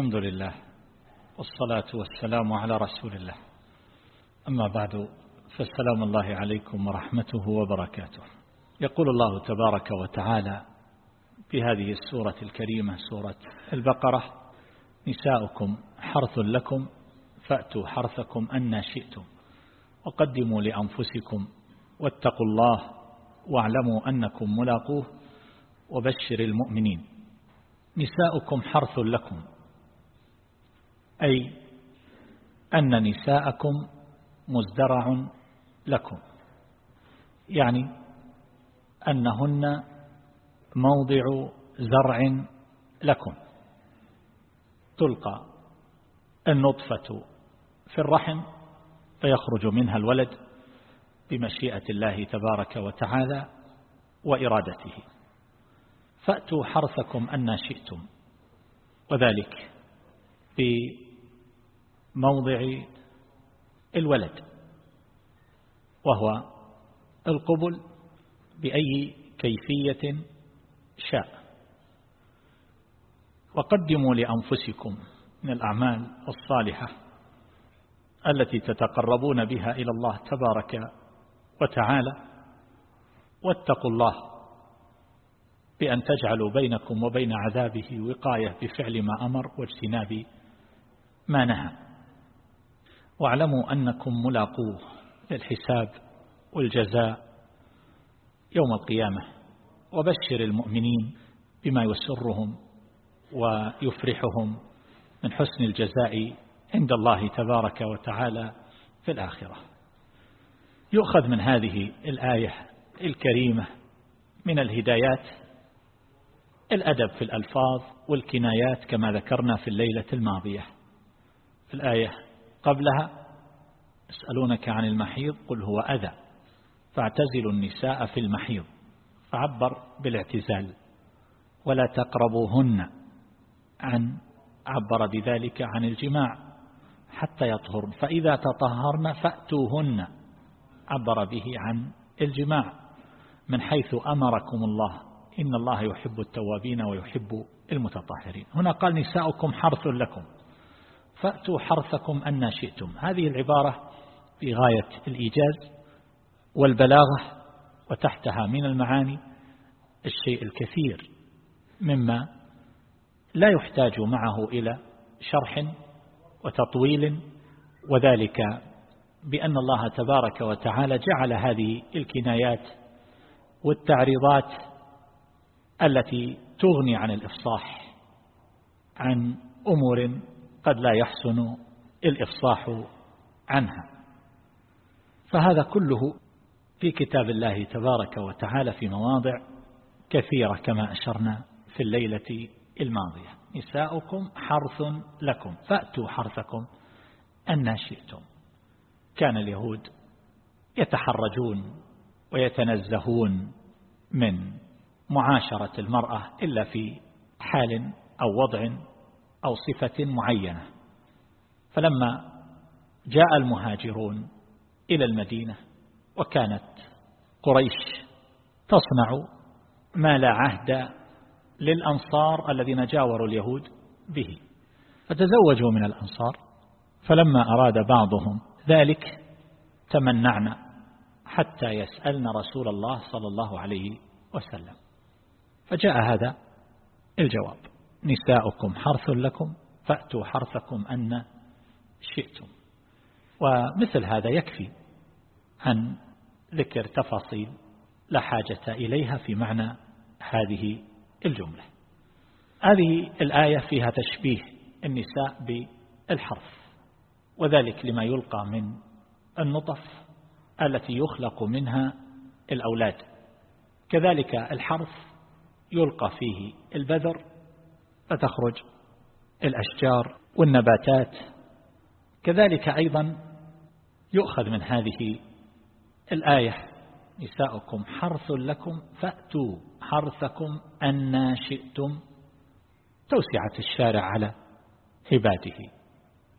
الحمد لله والصلاة والسلام على رسول الله. أما بعد فالسلام الله عليكم ورحمته وبركاته. يقول الله تبارك وتعالى في هذه السورة الكريمة سورة البقرة نساؤكم حرث لكم فأتوا حرثكم أن شئتم وقدموا لأنفسكم واتقوا الله واعلموا أنكم ملاقوه وبشر المؤمنين. نساؤكم حرث لكم أي أن نساءكم مزدرع لكم. يعني أنهن موضع زرع لكم. تلقى النطفة في الرحم فيخرج منها الولد بمشيئة الله تبارك وتعالى وإرادته. فأتوا حرثكم أن شئتم. وذلك بموضع الولد وهو القبل بأي كيفية شاء. وقدموا لأنفسكم من الأعمال الصالحة التي تتقربون بها إلى الله تبارك وتعالى واتقوا الله بأن تجعلوا بينكم وبين عذابه وقاية بفعل ما أمر واجتناب ما نهى. واعلموا أنكم ملاقوه للحساب والجزاء يوم القيامة. وبشر المؤمنين بما يسرهم ويفرحهم من حسن الجزاء عند الله تبارك وتعالى في الآخرة. يؤخذ من هذه الآية الكريمة من الهدايات الأدب في الألفاظ والكنايات كما ذكرنا في الليلة الماضية. في الآية قبلها؟ يسألونك عن المحيض قل هو أذى. فاعتزلوا النساء في المحيض. فعبر بالاعتزال. ولا تقربوهن. عن عبر بذلك عن الجماع. حتى يطهرن. فإذا تطهرن فأتوهن. عبر به عن الجماع. من حيث أمركم الله. إن الله يحب التوابين ويحب المتطهرين. هنا قال نساؤكم حرث لكم. فأتوا حرثكم أن شئتم. هذه العبارة في غاية الإيجاز والبلاغة وتحتها من المعاني الشيء الكثير مما لا يحتاج معه إلى شرح وتطويل وذلك بأن الله تبارك وتعالى جعل هذه الكنايات والتعريضات التي تغني عن الإفصاح عن أمور قد لا يحسن الإفصاح عنها. فهذا كله في كتاب الله تبارك وتعالى في مواضع كثيرة كما أشرنا في الليلة الماضية. نساؤكم حرث لكم. فأتوا حرثكم أن شئتم. كان اليهود يتحرجون ويتنزهون من معاشرة المرأة إلا في حال أو وضع أو صفة معينة. فلما جاء المهاجرون إلى المدينة وكانت قريش تصنع ما لا عهد للأنصار الذين جاوروا اليهود به. فتزوجوا من الأنصار فلما أراد بعضهم ذلك تمنعنا حتى يسألن رسول الله صلى الله عليه وسلم. فجاء هذا الجواب. نساؤكم حرث لكم فأتوا حرثكم أن شئتم. ومثل هذا يكفي عن ذكر تفاصيل لا حاجة إليها في معنى هذه الجملة. هذه الآية فيها تشبيه النساء بالحرف وذلك لما يلقى من النطف التي يخلق منها الأولاد. كذلك الحرف يلقى فيه البذر فتخرج الأشجار والنباتات. كذلك أيضا يؤخذ من هذه الآية نساؤكم حرث لكم فأتوا حرثكم أن شئتم. توسعة الشارع على عباده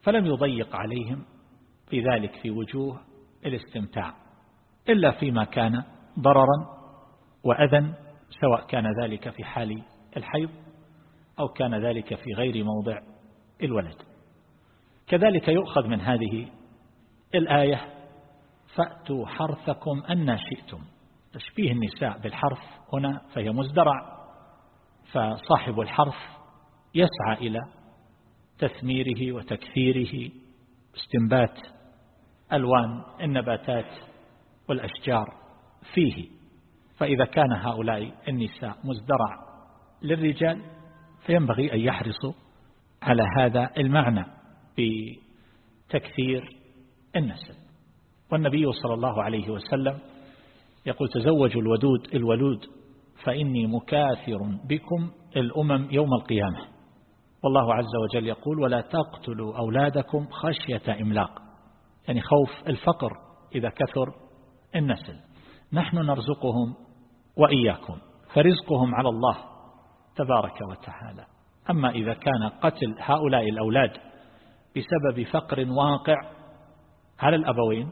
فلم يضيق عليهم في ذلك في وجوه الاستمتاع إلا فيما كان ضررا وأذى سواء كان ذلك في حال الحيض أو كان ذلك في غير موضع الولد. كذلك يؤخذ من هذه الآية فأتوا حرثكم أن شئتم. تشبيه النساء بالحرث هنا فهي مزدرع فصاحب الحرث يسعى إلى تثميره وتكثيره استنبات ألوان النباتات والأشجار فيه. فإذا كان هؤلاء النساء مزدرع للرجال فينبغي أن يحرصوا على هذا المعنى بتكثير النسل. والنبي صلى الله عليه وسلم يقول تزوجوا الودود الولود فإني مكاثر بكم الأمم يوم القيامة. والله عز وجل يقول ولا تقتلوا أولادكم خشية إملاق. يعني خوف الفقر إذا كثر النسل. نحن نرزقهم وإياكم فرزقهم على الله تبارك وتعالى. أما إذا كان قتل هؤلاء الأولاد بسبب فقر واقع على الأبوين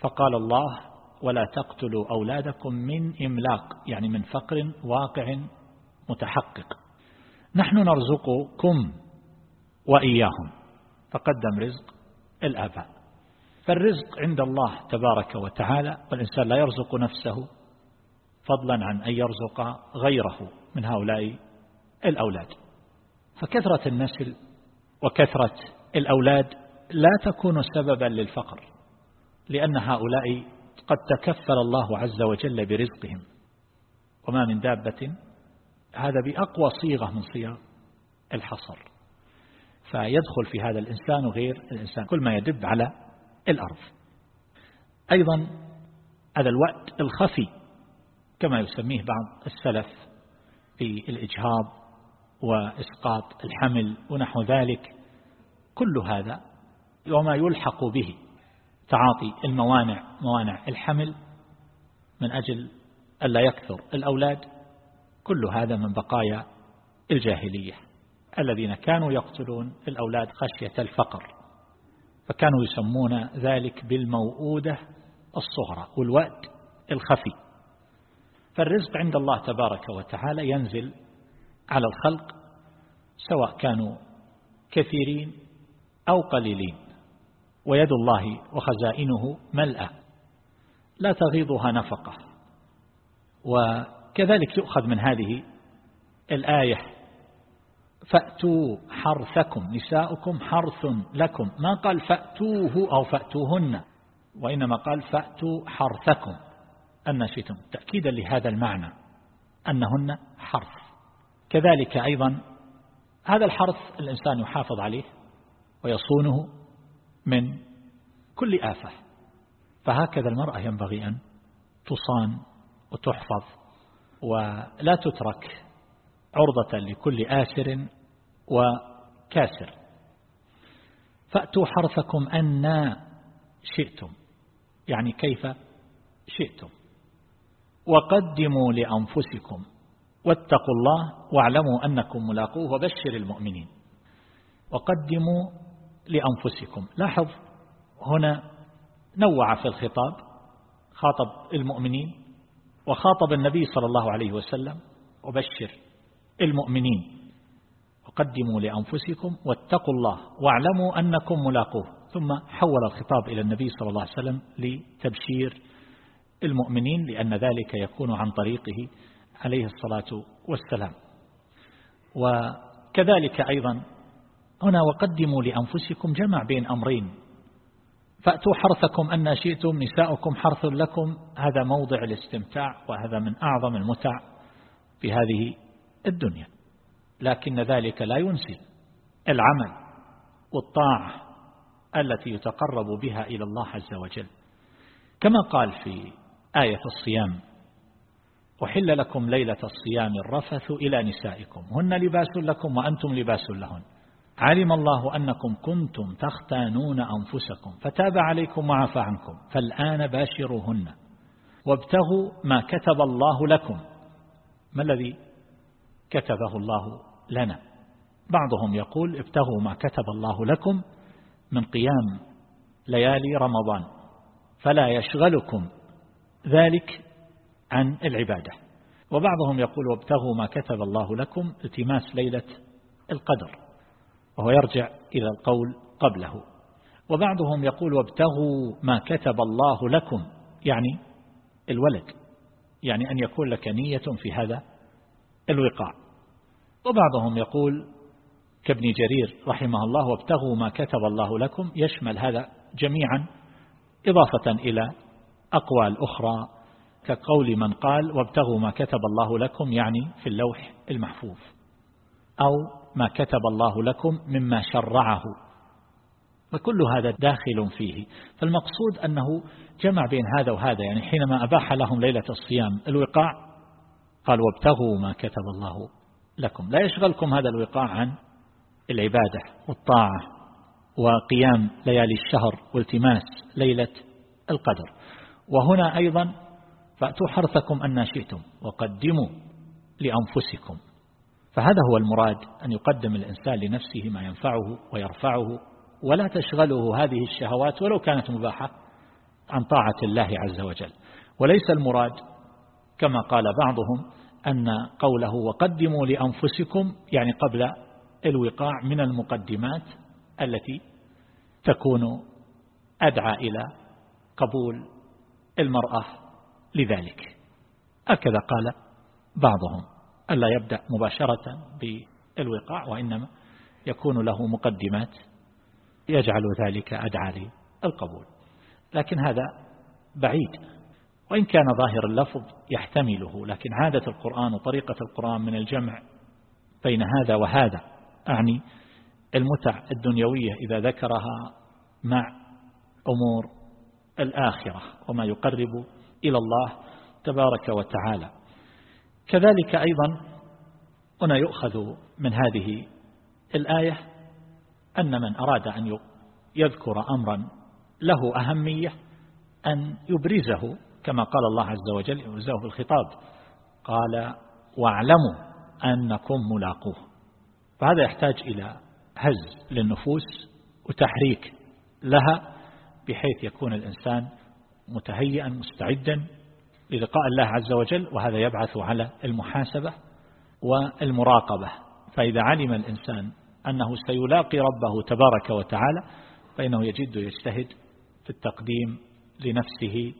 فقال الله ولا تقتلوا أولادكم من إملاق. يعني من فقر واقع متحقق. نحن نرزقكم وإياهم. فقدم رزق الآباء. فالرزق عند الله تبارك وتعالى والإنسان لا يرزق نفسه فضلا عن أن يرزق غيره. من هؤلاء الأولاد. فكثرة النسل وكثرة الأولاد لا تكون سببا للفقر لأن هؤلاء قد تكفل الله عز وجل برزقهم. وما من دابة هذا بأقوى صيغة من صيغ الحصر. فيدخل في هذا الإنسان غير الإنسان كل ما يدب على الأرض. أيضا هذا الوقت الخفي كما يسميه بعض السلف في الإجهاض وإسقاط الحمل ونحو ذلك كل هذا وما يلحق به تعاطي الموانع موانع الحمل من أجل ألا يكثر الأولاد كل هذا من بقايا الجاهلية الذين كانوا يقتلون الأولاد خشية الفقر فكانوا يسمون ذلك بالموؤودة الصغرى والوأد الخفي. فالرزق عند الله تبارك وتعالى ينزل على الخلق سواء كانوا كثيرين أو قليلين. ويد الله وخزائنه ملأة لا تغيضها نفقة. وكذلك يؤخذ من هذه الآية فأتوا حرثكم نساؤكم حرث لكم. ما قال فأتوه أو فأتوهن وإنما قال فأتوا حرثكم أن شئتم. تأكيدا لهذا المعنى أنهن حرث كذلك أيضا هذا الحرث الإنسان يحافظ عليه ويصونه من كل آفة. فهكذا المرأة ينبغي أن تصان وتحفظ ولا تترك عرضة لكل آسر وكاسر. فأتوا حرثكم أن شئتم يعني كيف شئتم. وقدموا لأنفسكم. واتقوا الله واعلموا أنكم ملاقوه وبشر المؤمنين. وقدموا لأنفسكم. لاحظ هنا نوع في الخطاب خاطب المؤمنين وخاطب النبي صلى الله عليه وسلم وبشر المؤمنين. وقدموا لأنفسكم واتقوا الله واعلموا أنكم ملاقوه. ثم حول الخطاب إلى النبي صلى الله عليه وسلم لتبشير المؤمنين لأن ذلك يكون عن طريقه عليه الصلاة والسلام. وكذلك أيضا هنا وقدموا لأنفسكم جمع بين أمرين. فأتوا حرثكم أن شئتم نساؤكم حرث لكم. هذا موضع الاستمتاع وهذا من أعظم المتع في هذه الدنيا. لكن ذلك لا ينسي العمل والطاعة التي يتقرب بها إلى الله عز وجل. كما قال في آية الصيام. وحل لكم ليلة الصيام الرفث إلى نسائكم. هن لباس لكم وأنتم لباس لهن. علم الله أنكم كنتم تختانون أنفسكم فتاب عليكم وعفى عنكم. فالآن باشروهن. وابتغوا ما كتب الله لكم. ما الذي كتبه الله لنا؟ بعضهم يقول ابتغوا ما كتب الله لكم من قيام ليالي رمضان. فلا يشغلكم ذلك عن العبادة. وبعضهم يقول وابتغوا ما كتب الله لكم التماس ليلة القدر وهو يرجع إلى القول قبله. وبعضهم يقول وابتغوا ما كتب الله لكم يعني الولد يعني أن يكون لك نية في هذا الوقاع. وبعضهم يقول كابن جرير رحمه الله وابتغوا ما كتب الله لكم يشمل هذا جميعا إضافة إلى أقوال أخرى كقول من قال وابتغوا ما كتب الله لكم يعني في اللوح المحفوظ أو ما كتب الله لكم مما شرعه. فكل هذا داخل فيه. فالمقصود أنه جمع بين هذا وهذا يعني حينما أباح لهم ليلة الصيام الوقاع قال وابتغوا ما كتب الله لكم. لا يشغلكم هذا الوقاع عن العبادة والطاعة وقيام ليالي الشهر والتماس ليلة القدر. وهنا أيضا فأتوا حرثكم أن شئتم وقدموا لأنفسكم. فهذا هو المراد أن يقدم الإنسان لنفسه ما ينفعه ويرفعه ولا تشغله هذه الشهوات ولو كانت مباحة عن طاعة الله عز وجل. وليس المراد كما قال بعضهم أن قوله وقدموا لأنفسكم يعني قبل الوقاع من المقدمات التي تكون أدعى إلى قبول المرأة لذلك. هكذا قال بعضهم. ألا يبدأ مباشرة بالوقاع وإنما يكون له مقدمات يجعل ذلك أدعى للقبول. لكن هذا بعيد. وإن كان ظاهر اللفظ يحتمله لكن عادة القرآن وطريقة القرآن من الجمع بين هذا وهذا أعني المتع الدنيوية إذا ذكرها مع أمور الآخرة وما يقرب إلى الله تبارك وتعالى. كذلك أيضا هنا يؤخذ من هذه الآية أن من أراد أن يذكر أمرا له أهمية أن يبرزه كما قال الله عز وجل يبرزه في الخطاب قال واعلموا أنكم ملاقوه. فهذا يحتاج إلى هز للنفوس وتحريك لها بحيث يكون الإنسان متهيئا مستعدا للقاء الله عز وجل وهذا يبعث على المحاسبة والمراقبة. فإذا علم الإنسان أنه سيلاقي ربه تبارك وتعالى فإنه يجد يجتهد في التقديم لنفسه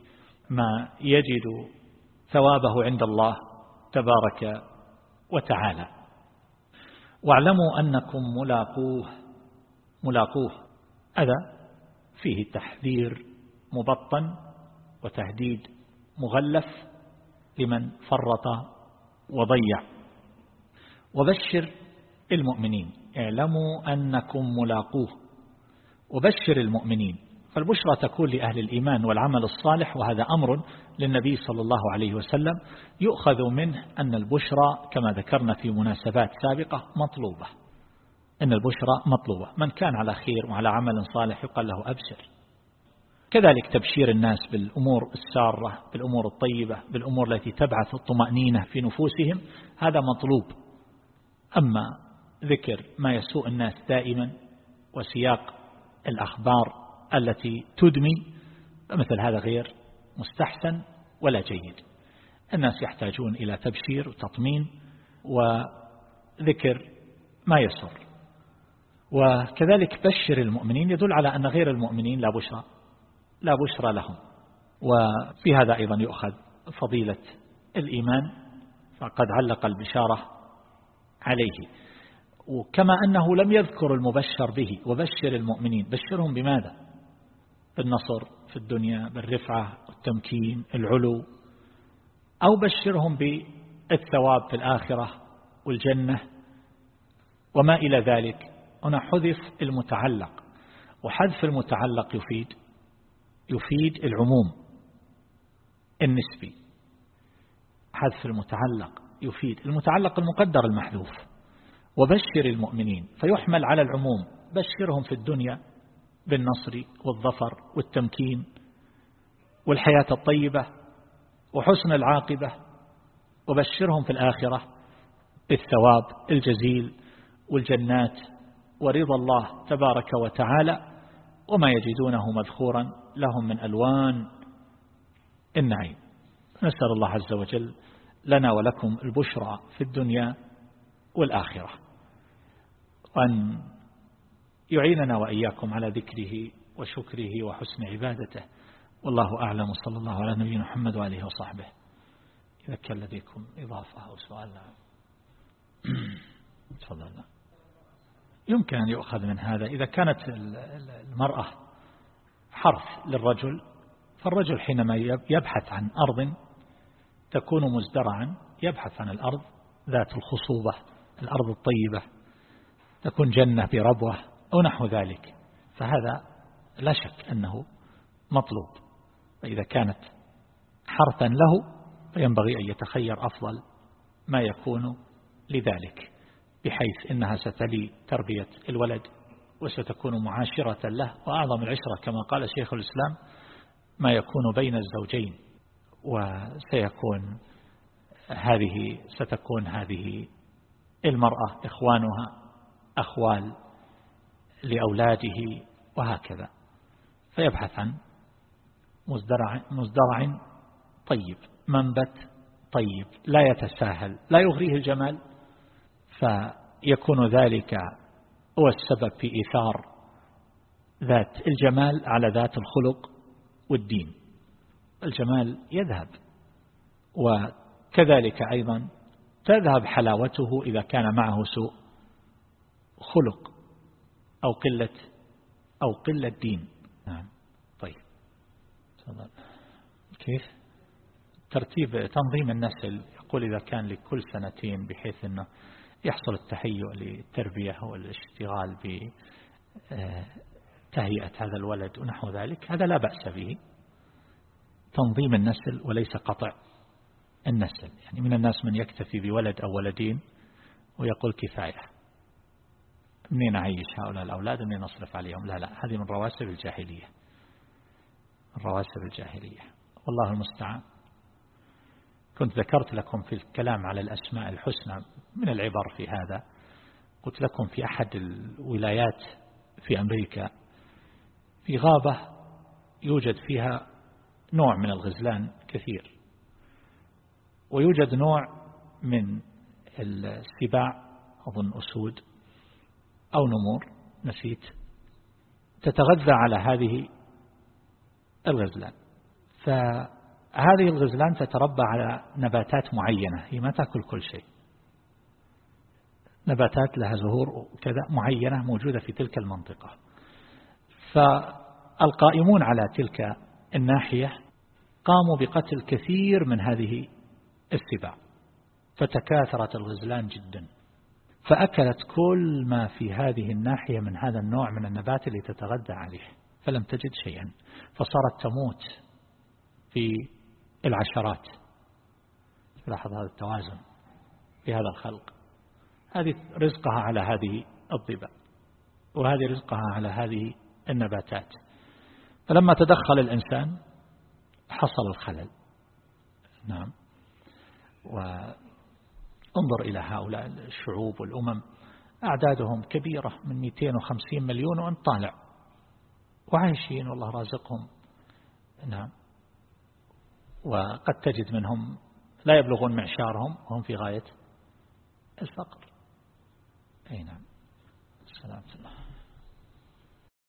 ما يجد ثوابه عند الله تبارك وتعالى. واعلموا أنكم ملاقوه ملاقوه. هذا فيه تحذير مبطن وتهديد مغلف لمن فرط وضيع. وبشر المؤمنين اعلموا أنكم ملاقوه. وبشر المؤمنين فالبشرى تكون لأهل الإيمان والعمل الصالح وهذا أمر للنبي صلى الله عليه وسلم. يؤخذ منه أن البشرى كما ذكرنا في مناسبات سابقة مطلوبة. أن البشرى مطلوبة. من كان على خير وعلى عمل صالح يقال له أبشر. كذلك تبشير الناس بالأمور السارة بالأمور الطيبة بالأمور التي تبعث الطمأنينة في نفوسهم هذا مطلوب. أما ذكر ما يسوء الناس دائما وسياق الأخبار التي تدمي فمثل هذا غير مستحسن ولا جيد. الناس يحتاجون إلى تبشير وتطمين وذكر ما يسر. وكذلك بشر المؤمنين يدل على أن غير المؤمنين لا بشرى لا بشرى لهم. وفي هذا أيضا يؤخذ فضيلة الإيمان فقد علق البشارة عليه. وكما أنه لم يذكر المبشر به وبشر المؤمنين بشرهم بماذا؟ بالنصر في الدنيا بالرفعة والتمكين العلو. أو بشرهم بالثواب في الآخرة والجنة وما إلى ذلك. هنا حذف المتعلق. وحذف المتعلق يفيد يفيد العموم النسبي. حذف المتعلق يفيد المتعلق المقدر المحذوف. وبشر المؤمنين فيحمل على العموم. بشرهم في الدنيا بالنصر والظفر والتمكين والحياة الطيبة وحسن العاقبة. وبشرهم في الآخرة بالثواب الجزيل والجنات ورضا الله تبارك وتعالى وما يجدونه مذخورا لهم من ألوان النعيم. نسأل الله عز وجل لنا ولكم البشرى في الدنيا والآخرة. وأن يعيننا وإياكم على ذكره وشكره وحسن عبادته. والله أعلم. صلى الله على نبينا محمد وآله وصحبه. إذا كان لديكم إضافة أو سؤال. تفضل. يمكن أن يؤخذ من هذا. إذا كانت المرأة حرث للرجل فالرجل حينما يبحث عن أرض تكون مزدرعا يبحث عن الأرض ذات الخصوبة الأرض الطيبة تكون جنة بربوة أو نحو ذلك. فهذا لا شك أنه مطلوب. فإذا كانت حرثا له فينبغي أن يتخير أفضل ما يكون لذلك. بحيث إنها ستلي تربية الولد وستكون معاشرة له وأعظم العشرة كما قال شيخ الإسلام ما يكون بين الزوجين وسيكون هذه ستكون هذه المرأة إخوانها أخوال لأولاده وهكذا. فيبحث عن مزدرع, مزدرع طيب منبت طيب لا يتساهل لا يغريه الجمال فيكون ذلك هو السبب في إيثار ذات الجمال على ذات الخلق والدين. الجمال يذهب وكذلك أيضا تذهب حلاوته إذا كان معه سوء خلق أو قلة أو قلة دين. نعم. طيب. كيف؟ ترتيب تنظيم النسل. يقول إذا كان لكل سنتين بحيث أنه يحصل التهيؤ للتربية والاشتغال بتهيئة هذا الولد ونحو ذلك هذا لا بأس به. تنظيم النسل وليس قطع النسل يعني من الناس من يكتفي بولد أو ولدين ويقول كفاية. منين أعيش هؤلاء الأولاد منين أصرف عليهم؟ لا لا هذه من رواسب الجاهلية. من رواسب الجاهلية. والله المستعان. كنت ذكرت لكم في الكلام على الأسماء الحسنى من العبر في هذا قلت لكم في أحد الولايات في أمريكا في غابة يوجد فيها نوع من الغزلان كثير ويوجد نوع من السباع أظن أسود أو نمور نسيت تتغذى على هذه الغزلان. فهذه الغزلان تتربى على نباتات معينة هي ما تأكل كل شيء. نباتات لها زهور وكذا معينة موجودة في تلك المنطقة. فالقائمون على تلك الناحية قاموا بقتل كثير من هذه السباع. فتكاثرت الغزلان جدا. فأكلت كل ما في هذه الناحية من هذا النوع من النبات اللي تتغذى عليه. فلم تجد شيئا. فصارت تموت في العشرات. لاحظ هذا التوازن في هذا الخلق. هذه رزقها على هذه الضباء وهذه رزقها على هذه النباتات. فلما تدخل الإنسان حصل الخلل. نعم. وانظر إلى هؤلاء الشعوب والأمم. أعدادهم كبيرة من 250 مليون وأن طالع وعايشين والله رازقهم. نعم. وقد تجد منهم لا يبلغون معشارهم وهم في غاية الفقر. أي نعم. السلام الله